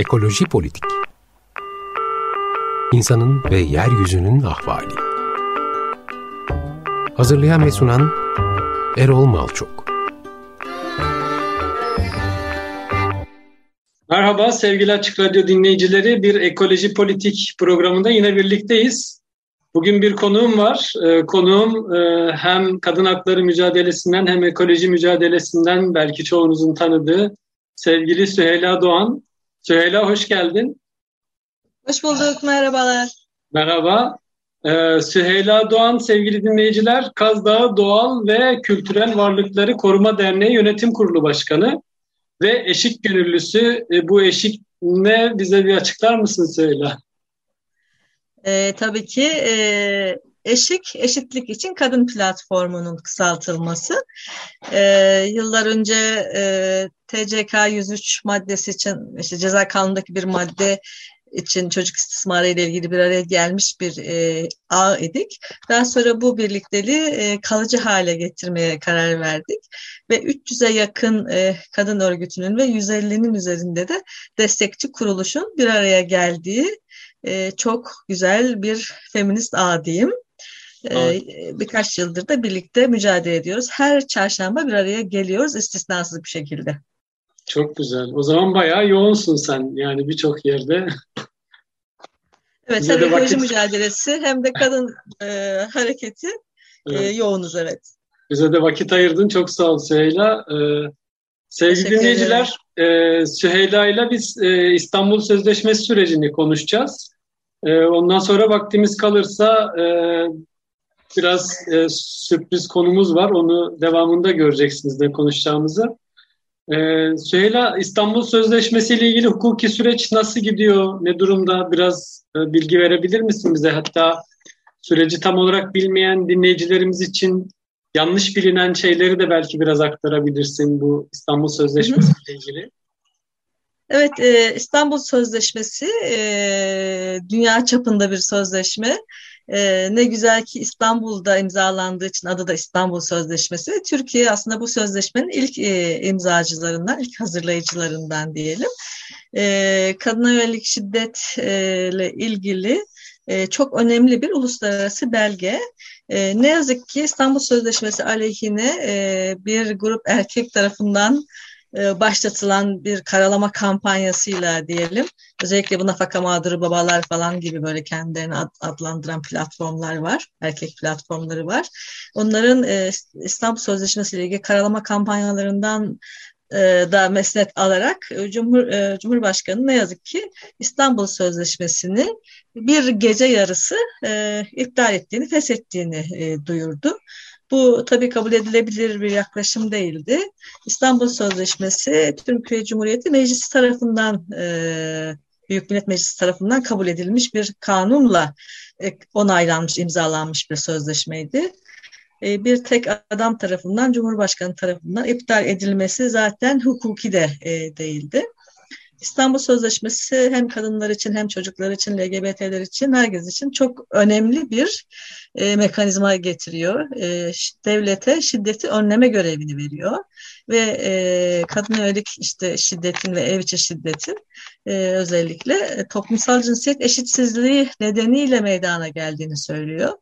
Ekoloji Politik İnsanın ve Yeryüzünün Ahvali Hazırlayan ve sunan Erol Malçok Merhaba sevgili Açık Radyo dinleyicileri. Bir Ekoloji Politik programında yine birlikteyiz. Bugün bir konuğum var. Ee, konuğum e, hem kadın hakları mücadelesinden hem ekoloji mücadelesinden belki çoğunuzun tanıdığı sevgili Süheyla Doğan. Süheyla hoş geldin. Hoş bulduk, merhabalar. Merhaba. Ee, Süheyla Doğan sevgili dinleyiciler, Kaz Dağı Doğal ve Kültürel Varlıkları Koruma Derneği Yönetim Kurulu Başkanı ve eşik gönüllüsü. E, bu eşik ne bize bir açıklar mısın Süheyla? E, tabii ki e, Eşik, Eşitlik için Kadın Platformu'nun kısaltılması. E, yıllar önce e, TCK 103 maddesi için, işte ceza kanunundaki bir madde için çocuk istismarı ile ilgili bir araya gelmiş bir e, ağ idik. Daha sonra bu birlikteliği e, kalıcı hale getirmeye karar verdik ve 300'e yakın e, kadın örgütünün ve 150'nin üzerinde de destekçi kuruluşun bir araya geldiği e, çok güzel bir feminist ağ diyeyim. E, birkaç yıldır da birlikte mücadele ediyoruz. Her çarşamba bir araya geliyoruz istisnasız bir şekilde. Çok güzel. O zaman bayağı yoğunsun sen yani birçok yerde. Evet, hem ekoloji vakit... mücadelesi hem de kadın e, hareketi e, evet. e, yoğunuz evet. Bize de vakit ayırdın. Çok sağ ol Süheyla. Ee, sevgili dinleyiciler, e, Süheyla ile biz e, İstanbul Sözleşmesi sürecini konuşacağız. E, ondan sonra vaktimiz kalırsa e, biraz e, sürpriz konumuz var. Onu devamında göreceksiniz de konuşacağımızı. Ee, Süheyla İstanbul Sözleşmesi ile ilgili hukuki süreç nasıl gidiyor? Ne durumda? Biraz e, bilgi verebilir misin bize? Hatta süreci tam olarak bilmeyen dinleyicilerimiz için yanlış bilinen şeyleri de belki biraz aktarabilirsin bu İstanbul Sözleşmesi ile ilgili. Evet, e, İstanbul Sözleşmesi e, dünya çapında bir sözleşme. E, ne güzel ki İstanbul'da imzalandığı için adı da İstanbul Sözleşmesi. Türkiye aslında bu sözleşmenin ilk e, imzacılarından, ilk hazırlayıcılarından diyelim. E, kadına yönelik şiddetle ilgili e, çok önemli bir uluslararası belge. E, ne yazık ki İstanbul Sözleşmesi aleyhine e, bir grup erkek tarafından e, başlatılan bir karalama kampanyasıyla diyelim. Özellikle bu nafaka mağduru babalar falan gibi böyle kendilerini adlandıran platformlar var. Erkek platformları var. Onların e, İstanbul Sözleşmesi ile ilgili karalama kampanyalarından e, da mesnet alarak Cumhur, Cumhurbaşkanı ne yazık ki İstanbul Sözleşmesi'ni bir gece yarısı iptal ettiğini, feshettiğini duyurdu. Bu tabii kabul edilebilir bir yaklaşım değildi. İstanbul Sözleşmesi Türkiye Cumhuriyeti Meclisi tarafından e, Büyük Millet Meclisi tarafından kabul edilmiş bir kanunla e, onaylanmış, imzalanmış bir sözleşmeydi. E, bir tek adam tarafından, Cumhurbaşkanı tarafından iptal edilmesi zaten hukuki de e, değildi. İstanbul Sözleşmesi hem kadınlar için hem çocuklar için, LGBT'ler için, herkes için çok önemli bir e, mekanizma getiriyor. E, devlete şiddeti önleme görevini veriyor ve e, kadın yönelik işte şiddetin ve ev içi şiddetin e, özellikle e, toplumsal cinsiyet eşitsizliği nedeniyle meydana geldiğini söylüyor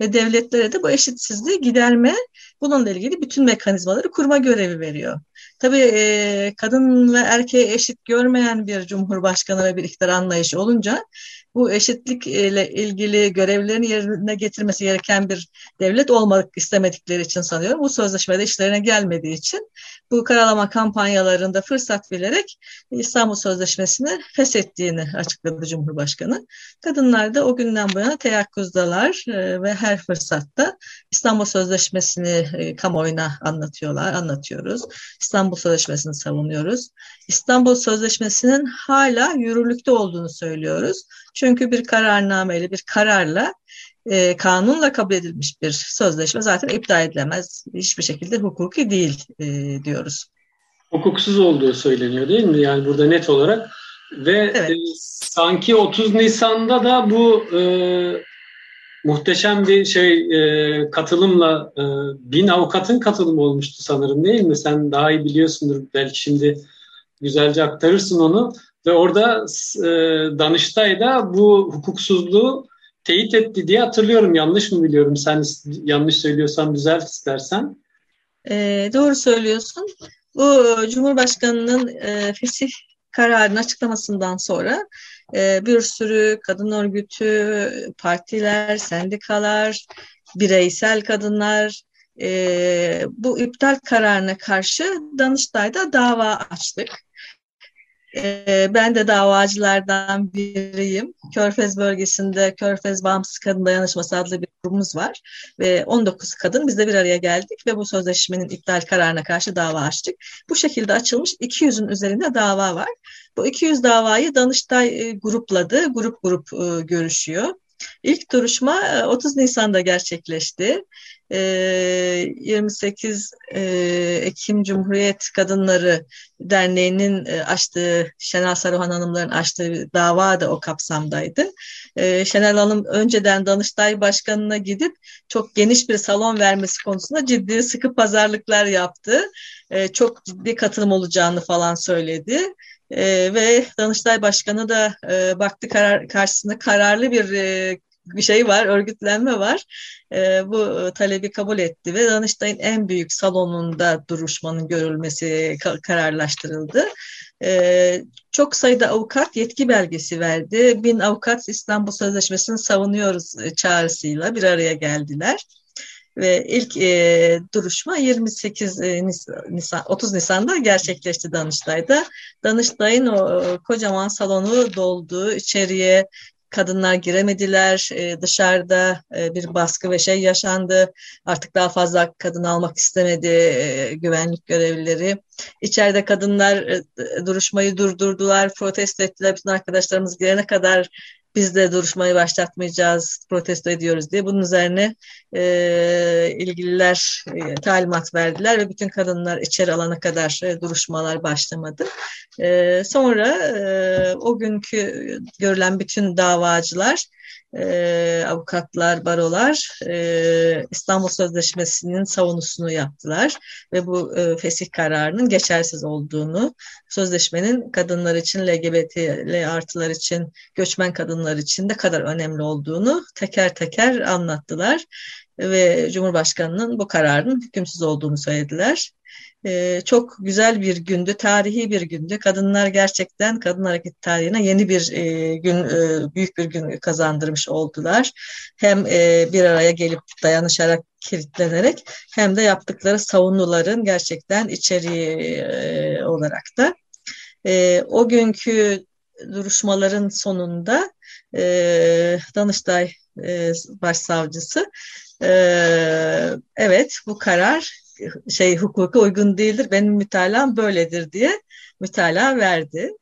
ve devletlere de bu eşitsizliği giderme, bununla ilgili bütün mekanizmaları kurma görevi veriyor. Tabii e, kadın ve erkeği eşit görmeyen bir cumhurbaşkanı ve bir iktidar anlayışı olunca bu eşitlik ile ilgili görevlerini yerine getirmesi gereken bir devlet olmak istemedikleri için sanıyorum. Bu sözleşmede işlerine gelmediği için bu karalama kampanyalarında fırsat vererek İstanbul Sözleşmesi'ni feshettiğini açıkladı Cumhurbaşkanı. Kadınlar da o günden bu yana teyakkuzdalar e, ve her fırsatta İstanbul Sözleşmesi'ni e, kamuoyuna anlatıyorlar, anlatıyoruz. İstanbul Sözleşmesi'ni savunuyoruz. İstanbul Sözleşmesi'nin hala yürürlükte olduğunu söylüyoruz. Çünkü bir kararnameyle, bir kararla e, kanunla kabul edilmiş bir sözleşme zaten iptal edilemez. Hiçbir şekilde hukuki değil e, diyoruz. Hukuksuz olduğu söyleniyor değil mi? Yani burada net olarak ve evet. e, sanki 30 Nisan'da da bu e, muhteşem bir şey e, katılımla e, bin avukatın katılımı olmuştu sanırım değil mi? Sen daha iyi biliyorsundur belki şimdi güzelce aktarırsın onu. Ve orada e, Danıştay'da bu hukuksuzluğu teyit etti diye hatırlıyorum. Yanlış mı biliyorum? Sen yanlış söylüyorsan düzelt istersen. E, doğru söylüyorsun. Bu Cumhurbaşkanı'nın e, fesih kararının açıklamasından sonra e, bir sürü kadın örgütü, partiler, sendikalar, bireysel kadınlar e, bu iptal kararına karşı Danıştay'da dava açtık. Ee, ben de davacılardan biriyim. Körfez bölgesinde Körfez Bağımsız Kadın Dayanışması adlı bir grubumuz var. Ve 19 kadın biz de bir araya geldik ve bu sözleşmenin iptal kararına karşı dava açtık. Bu şekilde açılmış 200'ün üzerinde dava var. Bu 200 davayı Danıştay e, grupladı. Grup grup e, görüşüyor. İlk duruşma 30 e, Nisan'da gerçekleşti. 28 ee, e, Ekim Cumhuriyet Kadınları Derneği'nin e, açtığı, Şenal Saruhan Hanımların açtığı dava da o kapsamdaydı. Şenal Hanım önceden Danıştay Başkanı'na gidip çok geniş bir salon vermesi konusunda ciddi sıkı pazarlıklar yaptı. Çok ciddi katılım olacağını falan söyledi. Ee, ve Danıştay Başkanı da e, baktı karar, karşısında kararlı bir e, bir şey var, örgütlenme var. E, bu talebi kabul etti ve Danıştay'ın en büyük salonunda duruşmanın görülmesi kararlaştırıldı. E, çok sayıda avukat yetki belgesi verdi. Bin avukat İstanbul Sözleşmesi'ni savunuyoruz çağrısıyla bir araya geldiler ve ilk e, duruşma 28 e, Nisan 30 Nisan'da gerçekleşti Danıştay'da. Danıştay'ın o kocaman salonu doldu. içeriye kadınlar giremediler. E, dışarıda e, bir baskı ve şey yaşandı. Artık daha fazla kadın almak istemedi e, güvenlik görevlileri. İçeride kadınlar e, duruşmayı durdurdular, protesto ettiler. Bütün arkadaşlarımız girene kadar biz de duruşmayı başlatmayacağız, protesto ediyoruz diye. Bunun üzerine e, ilgililer e, talimat verdiler ve bütün kadınlar içeri alana kadar e, duruşmalar başlamadı. E, sonra e, o günkü görülen bütün davacılar e, avukatlar, barolar e, İstanbul Sözleşmesi'nin savunusunu yaptılar ve bu e, fesih kararının geçersiz olduğunu, sözleşmenin kadınlar için, LGBT'li artılar için, göçmen kadınlar için de kadar önemli olduğunu teker teker anlattılar ve Cumhurbaşkanı'nın bu kararın hükümsüz olduğunu söylediler. Ee, çok güzel bir gündü, tarihi bir gündü. Kadınlar gerçekten kadın hareket tarihine yeni bir e, gün, e, büyük bir gün kazandırmış oldular. Hem e, bir araya gelip dayanışarak, kilitlenerek hem de yaptıkları savunuların gerçekten içeriği olarak da. O günkü duruşmaların sonunda Danıştay Başsavcısı evet bu karar şey hukuka uygun değildir. Benim mütalam böyledir diye mütala verdi.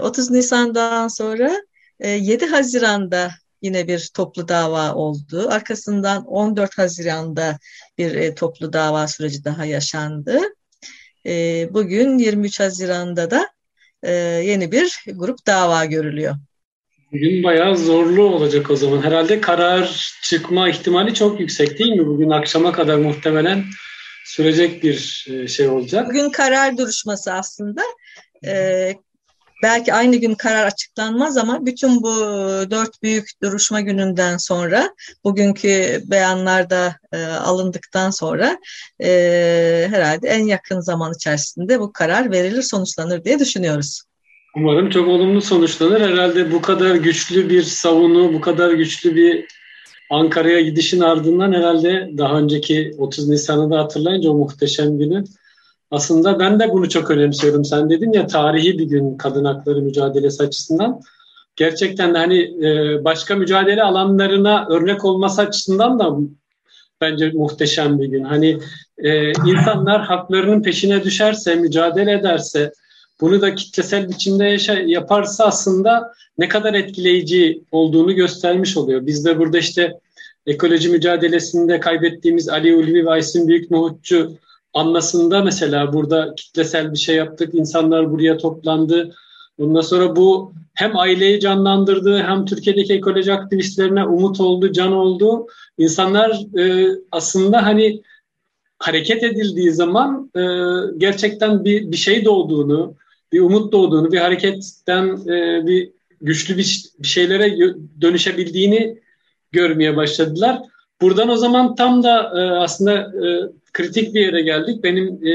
30 ee, Nisan'dan sonra 7 e, Haziran'da yine bir toplu dava oldu. Arkasından 14 Haziran'da bir e, toplu dava süreci daha yaşandı. E, bugün 23 Haziran'da da yeni bir grup dava görülüyor. Bugün bayağı zorlu olacak o zaman. Herhalde karar çıkma ihtimali çok yüksek değil mi? Bugün akşama kadar muhtemelen sürecek bir e, şey olacak. Bugün karar duruşması aslında. Ee, belki aynı gün karar açıklanmaz ama bütün bu dört büyük duruşma gününden sonra bugünkü beyanlarda e, alındıktan sonra e, herhalde en yakın zaman içerisinde bu karar verilir sonuçlanır diye düşünüyoruz. Umarım çok olumlu sonuçlanır. Herhalde bu kadar güçlü bir savunu, bu kadar güçlü bir Ankara'ya gidişin ardından herhalde daha önceki 30 Nisan'ı da hatırlayınca o muhteşem günü aslında ben de bunu çok önemsiyorum. Sen dedin ya tarihi bir gün kadın hakları mücadelesi açısından. Gerçekten hani e, başka mücadele alanlarına örnek olması açısından da bence muhteşem bir gün. Hani e, insanlar haklarının peşine düşerse, mücadele ederse, bunu da kitlesel biçimde yaşa, yaparsa aslında ne kadar etkileyici olduğunu göstermiş oluyor. Biz de burada işte ekoloji mücadelesinde kaybettiğimiz Ali Ulvi Vays'in Büyük Nohutçu anmasında mesela burada kitlesel bir şey yaptık. İnsanlar buraya toplandı. Ondan sonra bu hem aileyi canlandırdı hem Türkiye'deki ekoloji aktivistlerine umut oldu, can oldu. İnsanlar e, aslında hani hareket edildiği zaman e, gerçekten bir, bir şey doğduğunu, bir umut doğduğunu, bir hareketten e, bir güçlü bir, bir şeylere dönüşebildiğini görmeye başladılar. Buradan o zaman tam da e, aslında e, kritik bir yere geldik. Benim e,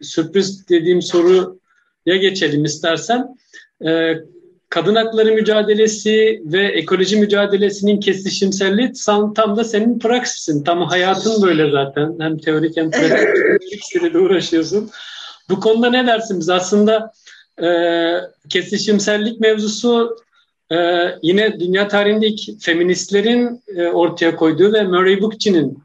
sürpriz dediğim soruya geçelim istersen. E, kadın hakları mücadelesi ve ekoloji mücadelesinin kesişimselliği tam da senin praksisin. Tam hayatın böyle zaten. Hem teorik hem pratik de uğraşıyorsun. Bu konuda ne dersin biz? Aslında e, kesişimsellik mevzusu e, yine dünya tarihinde ilk feministlerin e, ortaya koyduğu ve Murray Bookchin'in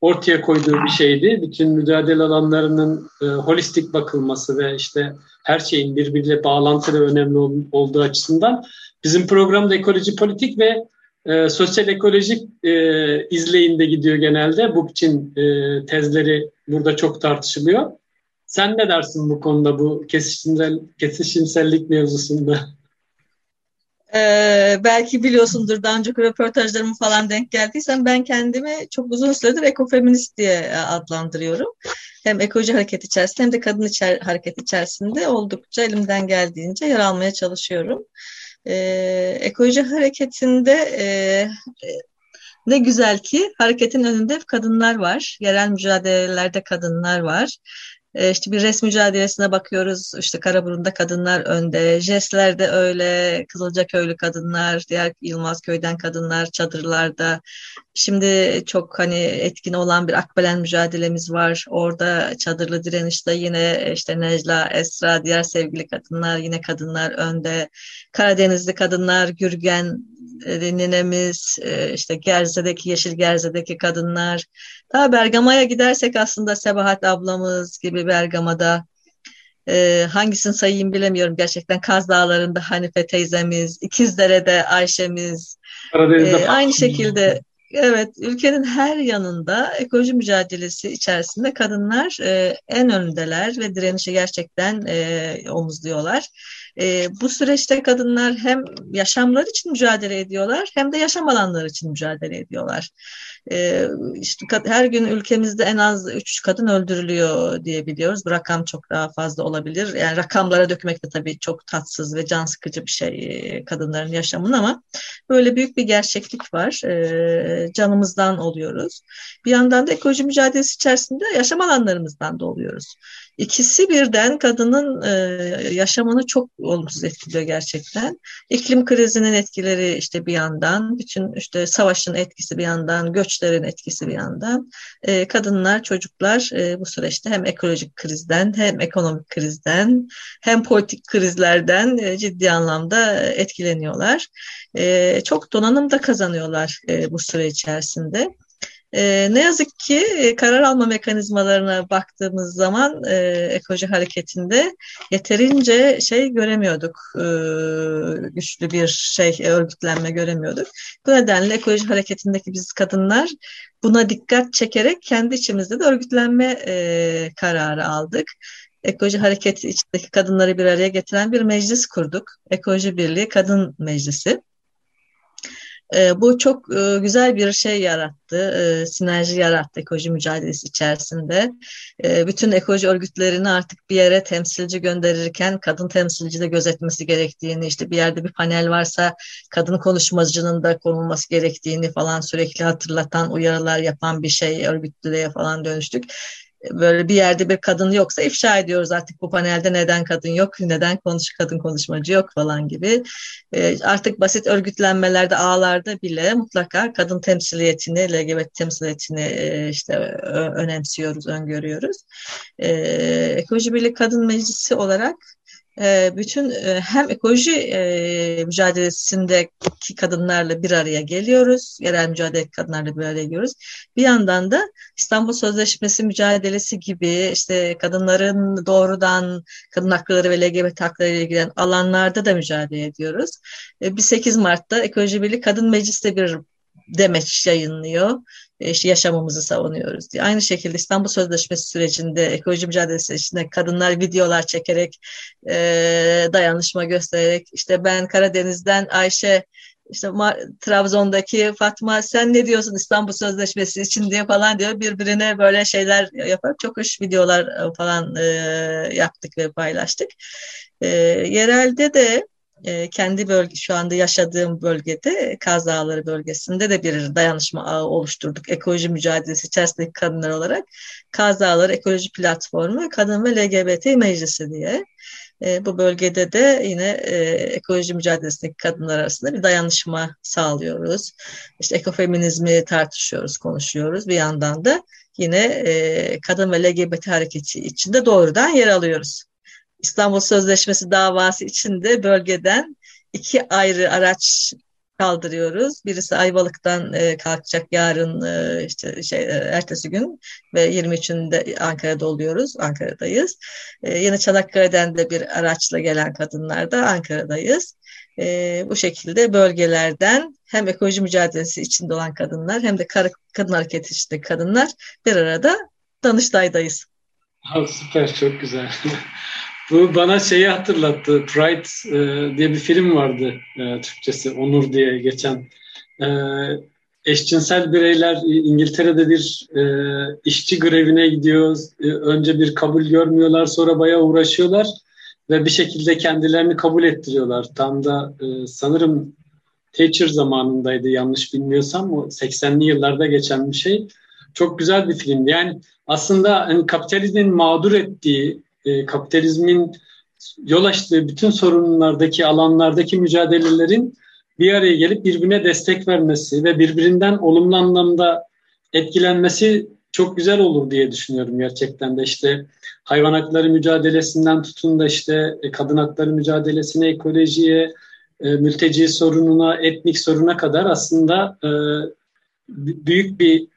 ortaya koyduğu bir şeydi. Bütün mücadele alanlarının e, holistik bakılması ve işte her şeyin birbiriyle bağlantılı önemli ol, olduğu açısından bizim programda ekoloji politik ve e, sosyal ekolojik e, izleyinde gidiyor genelde. Bookchin e, tezleri burada çok tartışılıyor. Sen ne dersin bu konuda bu kesişimsel, kesişimsellik mevzusunda? Ee, belki biliyorsundur daha önceki röportajlarımı falan denk geldiysen ben kendimi çok uzun süredir ekofeminist diye e, adlandırıyorum. Hem ekoloji hareket içerisinde hem de kadın içer, hareket içerisinde oldukça elimden geldiğince yer almaya çalışıyorum. Ee, ekoloji hareketinde e, e, ne güzel ki hareketin önünde kadınlar var. Yerel mücadelelerde kadınlar var. E, işte bir res mücadelesine bakıyoruz. İşte Karaburun'da kadınlar önde. Jestler'de öyle. Kızılcaköylü kadınlar, diğer Yılmazköy'den kadınlar çadırlarda. Şimdi çok hani etkin olan bir Akbelen mücadelemiz var. Orada çadırlı direnişte yine işte Necla, Esra, diğer sevgili kadınlar yine kadınlar önde. Karadenizli kadınlar, Gürgen e, ninemiz, e, işte Gerze'deki, Yeşil Gerze'deki kadınlar. Daha Bergama'ya gidersek aslında Sebahat ablamız gibi Bergama'da e, hangisini sayayım bilemiyorum gerçekten. Kaz Dağları'nda Hanife teyzemiz, İkizdere'de Ayşe'miz. E, aynı şekilde Evet, ülkenin her yanında ekoloji mücadelesi içerisinde kadınlar e, en öndeler ve direnişi gerçekten e, omuzluyorlar. E, bu süreçte kadınlar hem yaşamları için mücadele ediyorlar hem de yaşam alanları için mücadele ediyorlar. E, işte her gün ülkemizde en az üç kadın öldürülüyor diye biliyoruz. Bu rakam çok daha fazla olabilir. Yani rakamlara dökmek de tabii çok tatsız ve can sıkıcı bir şey e, kadınların yaşamın ama böyle büyük bir gerçeklik var. E, canımızdan oluyoruz. Bir yandan da ekoloji mücadelesi içerisinde yaşam alanlarımızdan da oluyoruz. İkisi birden kadının e, yaşamını çok olumsuz etkiliyor gerçekten. İklim krizinin etkileri işte bir yandan, bütün işte savaşın etkisi bir yandan, göçlerin etkisi bir yandan. E, kadınlar, çocuklar e, bu süreçte hem ekolojik krizden, hem ekonomik krizden, hem politik krizlerden e, ciddi anlamda etkileniyorlar. E, çok donanım da kazanıyorlar e, bu süre içerisinde. E, ne yazık ki e, karar alma mekanizmalarına baktığımız zaman e, ekoloji hareketinde yeterince şey göremiyorduk, e, güçlü bir şey e, örgütlenme göremiyorduk. Bu nedenle ekoloji hareketindeki biz kadınlar buna dikkat çekerek kendi içimizde de örgütlenme e, kararı aldık. Ekoloji hareketi içindeki kadınları bir araya getiren bir meclis kurduk. Ekoloji Birliği Kadın Meclisi. E, bu çok e, güzel bir şey yarattı, e, sinerji yarattı ekoloji mücadelesi içerisinde. E, bütün ekoloji örgütlerini artık bir yere temsilci gönderirken kadın temsilci de gözetmesi gerektiğini, işte bir yerde bir panel varsa kadın konuşmacının da konulması gerektiğini falan sürekli hatırlatan, uyarılar yapan bir şey örgütlüğe falan dönüştük böyle bir yerde bir kadın yoksa ifşa ediyoruz artık bu panelde neden kadın yok, neden konuş kadın konuşmacı yok falan gibi. E, artık basit örgütlenmelerde, ağlarda bile mutlaka kadın temsiliyetini, LGBT temsiliyetini e, işte önemsiyoruz, öngörüyoruz. E, Ekoloji Birliği Kadın Meclisi olarak bütün e, hem ekoloji e, mücadelesindeki kadınlarla bir araya geliyoruz, yerel mücadele kadınlarla bir araya geliyoruz. Bir yandan da İstanbul Sözleşmesi mücadelesi gibi işte kadınların doğrudan kadın hakları ve LGBT hakları ile ilgilenen alanlarda da mücadele ediyoruz. E, bir 8 Mart'ta Ekoloji Birliği Kadın Meclisi'de bir demeç yayınlıyor. E, işte yaşamımızı savunuyoruz diye. Aynı şekilde İstanbul Sözleşmesi sürecinde ekoloji mücadelesi içinde kadınlar videolar çekerek e, dayanışma göstererek işte ben Karadeniz'den Ayşe işte Trabzon'daki Fatma sen ne diyorsun İstanbul Sözleşmesi için diye falan diyor. Birbirine böyle şeyler yapar. Çok hoş videolar falan e, yaptık ve paylaştık. E, yerelde de e, kendi bölge şu anda yaşadığım bölgede Kaz Dağları bölgesinde de bir dayanışma ağı oluşturduk. Ekoloji mücadelesi içerisindeki kadınlar olarak Kaz Dağları Ekoloji Platformu Kadın ve LGBT Meclisi diye. E, bu bölgede de yine e, ekoloji mücadelesindeki kadınlar arasında bir dayanışma sağlıyoruz. İşte ekofeminizmi tartışıyoruz, konuşuyoruz. Bir yandan da yine e, kadın ve LGBT hareketi içinde doğrudan yer alıyoruz. İstanbul Sözleşmesi davası içinde bölgeden iki ayrı araç kaldırıyoruz. Birisi Ayvalık'tan e, kalkacak yarın e, işte şey e, ertesi gün ve 23'ünde Ankara'da oluyoruz. Ankara'dayız. E, yine Çanakkale'den de bir araçla gelen kadınlar da Ankara'dayız. E, bu şekilde bölgelerden hem ekoloji mücadelesi içinde olan kadınlar hem de kadın hareketi içinde kadınlar bir arada Danıştay'dayız. Ha, süper çok güzel. Bu bana şeyi hatırlattı. Pride e, diye bir film vardı e, Türkçesi. Onur diye geçen. E, eşcinsel bireyler İngiltere'de bir e, işçi grevine gidiyor. E, önce bir kabul görmüyorlar, sonra bayağı uğraşıyorlar ve bir şekilde kendilerini kabul ettiriyorlar. Tam da e, sanırım Thatcher zamanındaydı yanlış bilmiyorsam. O 80'li yıllarda geçen bir şey. Çok güzel bir film. Yani aslında hani kapitalizmin mağdur ettiği e, kapitalizmin yol açtığı bütün sorunlardaki alanlardaki mücadelelerin bir araya gelip birbirine destek vermesi ve birbirinden olumlu anlamda etkilenmesi çok güzel olur diye düşünüyorum gerçekten de işte hayvan hakları mücadelesinden tutun da işte e, kadın hakları mücadelesine, ekolojiye, e, mülteci sorununa, etnik soruna kadar aslında e, büyük bir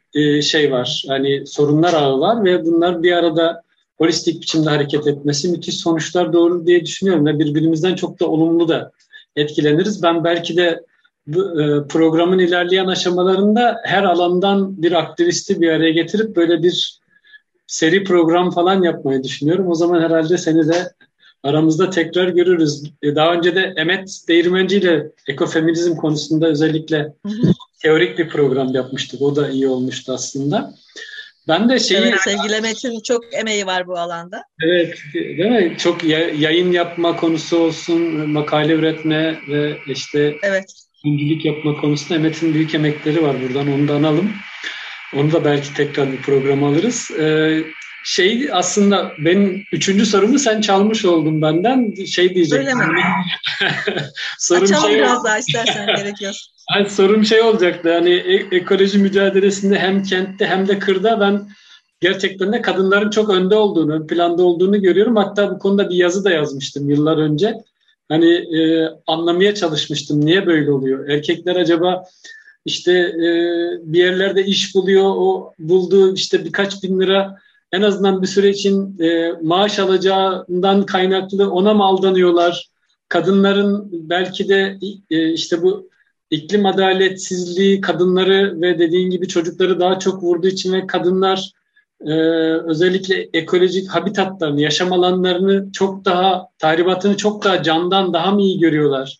şey var. Hani sorunlar ağı var ve bunlar bir arada holistik biçimde hareket etmesi müthiş sonuçlar doğurur diye düşünüyorum ve birbirimizden çok da olumlu da etkileniriz. Ben belki de bu, e, programın ilerleyen aşamalarında her alandan bir aktivisti bir araya getirip böyle bir seri program falan yapmayı düşünüyorum. O zaman herhalde seni de aramızda tekrar görürüz. E, daha önce de Emet Değirmenci ile ekofeminizm konusunda özellikle teorik bir program yapmıştık. O da iyi olmuştu aslında. Ben de şeyi... Evet, sevgili Metin çok emeği var bu alanda. Evet, değil mi? Çok yayın yapma konusu olsun, makale üretme ve işte evet. öncülük yapma konusunda Metin büyük emekleri var buradan, onu da analım. Onu da belki tekrar bir program alırız. Ee, şey aslında benim üçüncü sorumu sen çalmış oldun benden. Şey diyecektim. Öyle mi? Sorum Açalım şey... biraz daha istersen gerekiyor. Yani sorum şey olacaktı hani e- ekoloji mücadelesinde hem kentte hem de kırda ben gerçekten de kadınların çok önde olduğunu, ön planda olduğunu görüyorum. Hatta bu konuda bir yazı da yazmıştım yıllar önce. Hani e, anlamaya çalışmıştım niye böyle oluyor. Erkekler acaba işte e, bir yerlerde iş buluyor, o bulduğu işte birkaç bin lira en azından bir süre için e, maaş alacağından kaynaklı ona mı aldanıyorlar? Kadınların belki de e, işte bu iklim adaletsizliği kadınları ve dediğin gibi çocukları daha çok vurduğu için ve kadınlar e, özellikle ekolojik habitatlarını, yaşam alanlarını çok daha, tahribatını çok daha candan daha mı iyi görüyorlar?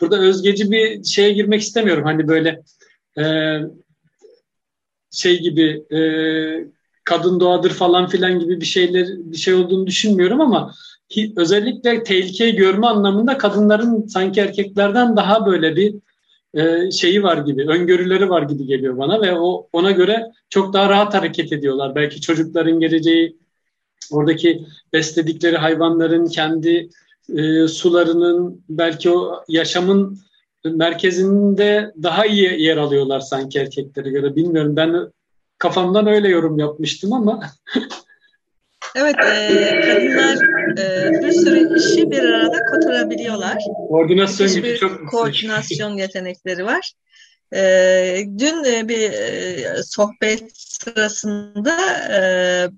Burada özgeci bir şeye girmek istemiyorum. Hani böyle e, şey gibi kadın doğadır falan filan gibi bir şeyler bir şey olduğunu düşünmüyorum ama özellikle tehlikeyi görme anlamında kadınların sanki erkeklerden daha böyle bir e, şeyi var gibi, öngörüleri var gibi geliyor bana ve o ona göre çok daha rahat hareket ediyorlar. Belki çocukların geleceği, oradaki besledikleri hayvanların kendi e, sularının, belki o yaşamın merkezinde daha iyi yer alıyorlar sanki erkeklere göre. Bilmiyorum ben kafamdan öyle yorum yapmıştım ama Evet, e, kadınlar bir arada kotarabiliyorlar. Koordinasyon gibi çok koordinasyon yetenekleri var. E, dün e, bir e, sohbet sırasında e,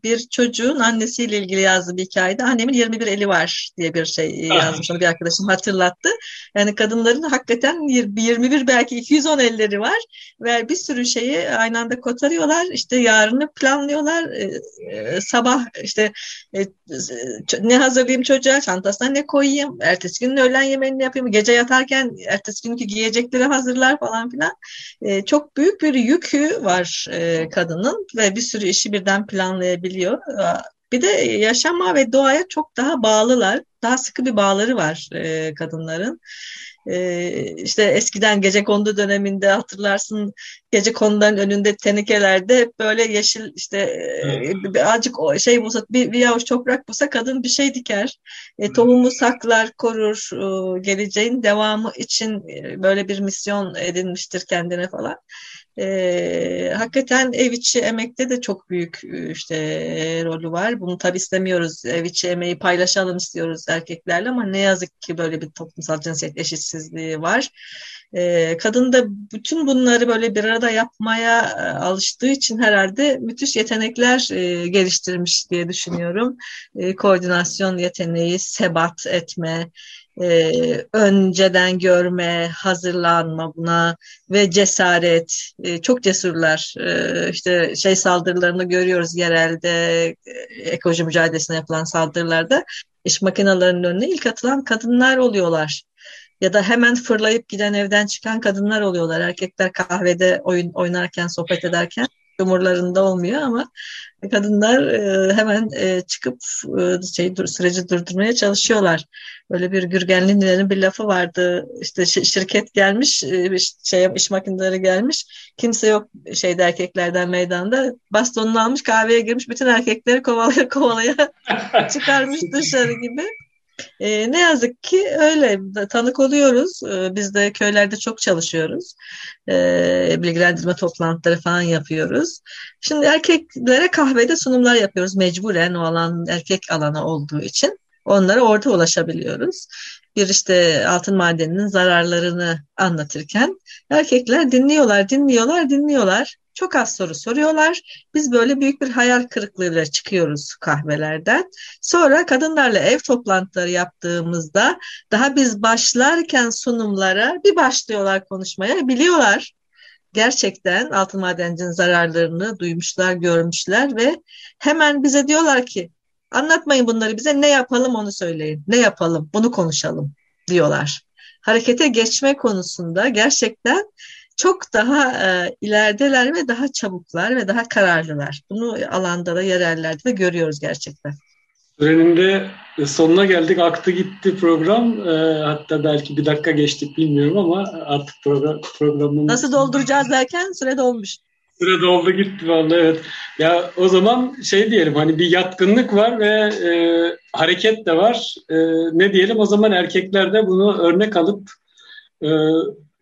bir çocuğun annesiyle ilgili yazdığı bir hikayede annemin 21 eli var diye bir şey yazmış. Onu bir arkadaşım hatırlattı. Yani kadınların hakikaten 21 belki 210 elleri var ve bir sürü şeyi aynı anda kotarıyorlar. İşte yarını planlıyorlar. E, e, sabah işte e, ne hazırlayayım çocuğa, çantasına ne koyayım, ertesi gün öğlen yemeğini yapayım, gece yatarken ertesi günkü giyecekleri hazırlar falan filan. E, çok büyük bir yükü var e, kadının ve bir sürü işi birden planlayabiliyor. Bir de yaşama ve doğaya çok daha bağlılar. Daha sıkı bir bağları var e, kadınların. E, işte eskiden gece kondu döneminde hatırlarsın gece konuların önünde tenekelerde hep böyle yeşil işte e, azıcık o şey bulsa bir, bir avuç toprak bulsa kadın bir şey diker. E, tohumu saklar, korur. Geleceğin devamı için e, böyle bir misyon edinmiştir kendine falan e, hakikaten ev içi emekte de çok büyük işte rolü var. Bunu tabii istemiyoruz. Ev içi emeği paylaşalım istiyoruz erkeklerle ama ne yazık ki böyle bir toplumsal cinsiyet eşitsizliği var. E, kadın da bütün bunları böyle bir arada yapmaya alıştığı için herhalde müthiş yetenekler e, geliştirmiş diye düşünüyorum. E, koordinasyon yeteneği, sebat etme, e, önceden görme, hazırlanma buna ve cesaret. E, çok cesurlar. E, işte şey saldırılarını görüyoruz yerelde, e, ekoloji mücadelesine yapılan saldırılarda. İş makinelerinin önüne ilk atılan kadınlar oluyorlar. Ya da hemen fırlayıp giden evden çıkan kadınlar oluyorlar. Erkekler kahvede oyun oynarken, sohbet ederken umurlarında olmuyor ama kadınlar e, hemen e, çıkıp e, şey dur, süreci durdurmaya çalışıyorlar. Böyle bir Gürgen Linde'nin bir lafı vardı. İşte şirket gelmiş, e, şey iş makineleri gelmiş. Kimse yok şeyde erkeklerden meydanda. Bastonunu almış, kahveye girmiş, bütün erkekleri kovalaya kovalaya çıkarmış dışarı gibi. E, ne yazık ki öyle tanık oluyoruz. E, biz de köylerde çok çalışıyoruz. E, bilgilendirme toplantıları falan yapıyoruz. Şimdi erkeklere kahvede sunumlar yapıyoruz mecburen o alan erkek alanı olduğu için. Onlara orada ulaşabiliyoruz. Bir işte altın madeninin zararlarını anlatırken erkekler dinliyorlar, dinliyorlar, dinliyorlar. Çok az soru soruyorlar. Biz böyle büyük bir hayal kırıklığıyla çıkıyoruz kahvelerden. Sonra kadınlarla ev toplantıları yaptığımızda daha biz başlarken sunumlara bir başlıyorlar konuşmaya. Biliyorlar gerçekten altın madencinin zararlarını duymuşlar, görmüşler ve hemen bize diyorlar ki anlatmayın bunları bize ne yapalım onu söyleyin. Ne yapalım bunu konuşalım diyorlar. Harekete geçme konusunda gerçekten çok daha e, ilerideler ve daha çabuklar ve daha kararlılar. Bunu alanda da yerellerde de görüyoruz gerçekten. Sürenin de sonuna geldik. Aktı gitti program. E, hatta belki bir dakika geçtik bilmiyorum ama artık program, programın... Nasıl dolduracağız derken süre dolmuş. Süre doldu gitti vallahi evet. Ya o zaman şey diyelim hani bir yatkınlık var ve e, hareket de var. E, ne diyelim o zaman erkekler de bunu örnek alıp e,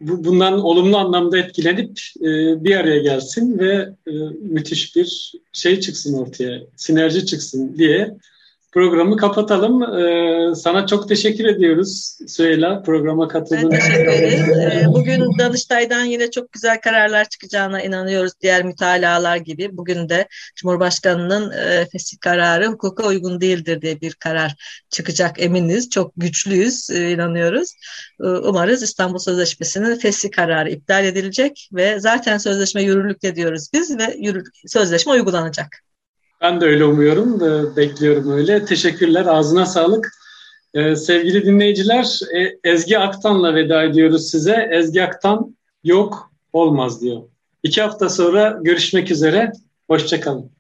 bu, bundan olumlu anlamda etkilenip e, bir araya gelsin ve e, müthiş bir şey çıksın ortaya, sinerji çıksın diye programı kapatalım. Ee, sana çok teşekkür ediyoruz Süheyla programa katıldığın için. Teşekkür ederim. Ee, bugün Danıştay'dan yine çok güzel kararlar çıkacağına inanıyoruz diğer mütalalar gibi. Bugün de Cumhurbaşkanı'nın e, fesih kararı hukuka uygun değildir diye bir karar çıkacak eminiz. Çok güçlüyüz, e, inanıyoruz. E, umarız İstanbul Sözleşmesi'nin fesih kararı iptal edilecek ve zaten sözleşme yürürlükte diyoruz biz ve yürür, sözleşme uygulanacak. Ben de öyle umuyorum. Bekliyorum öyle. Teşekkürler. Ağzına sağlık. Ee, sevgili dinleyiciler, e, Ezgi Aktan'la veda ediyoruz size. Ezgi Aktan yok olmaz diyor. İki hafta sonra görüşmek üzere. Hoşçakalın.